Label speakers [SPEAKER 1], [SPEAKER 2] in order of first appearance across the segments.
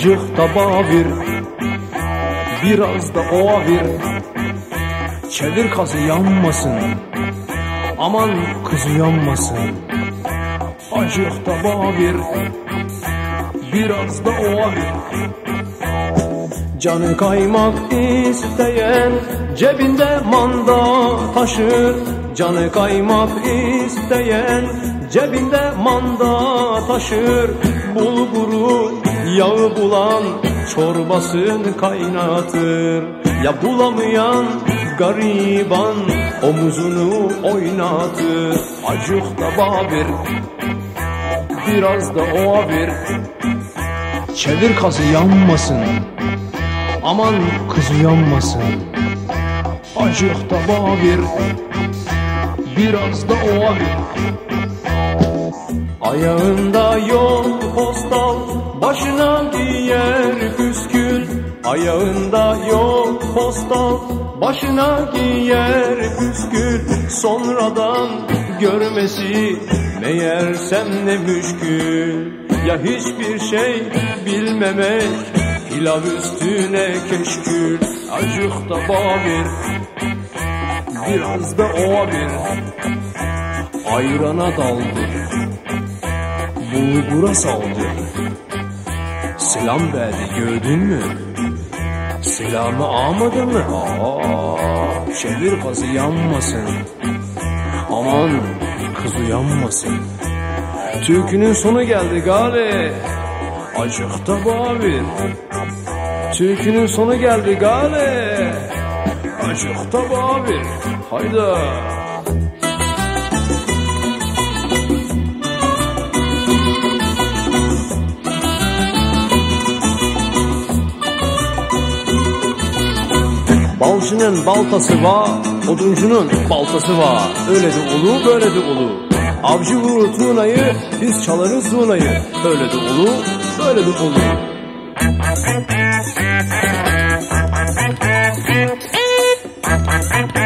[SPEAKER 1] Acık da bavir Biraz da ova bir. Çevir kazı yanmasın. Aman kız yanmasın. Acık da bavir Biraz da ova bir. Canı kaymak isteyen Cebinde manda taşır. Canı kaymak isteyen Cebinde manda taşır. Bulguru yağı bulan Çorbasını kaynatır Ya bulamayan gariban Omuzunu oynatır Acık da babir Biraz da o bir Çevir kazı yanmasın Aman kız yanmasın. Acık da babir Biraz da o bir Ayağında yol Ayağında yol postal Başına giyer püskül Sonradan görmesi Meğersem ne müşkül Ya hiçbir şey bilmemek Pilav üstüne keşkül Acık da babir Biraz da o bir Ayrana daldı bulgura saldı. Selam verdi gördün mü? Selamı almadı mı? Aa, çevir kazı yanmasın. Aman kız uyanmasın. Türkünün sonu geldi gale. Acıkta babir. Türkünün sonu geldi gale. Acıkta babir. Hayda. Mancının baltası var, oduncunun baltası var. Öyle de ulu, böyle de ulu. Avcı vurur tuğnayı, biz çalarız zurnayı. Böyle de ulu, böyle de ulu. Thank you.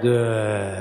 [SPEAKER 1] 对。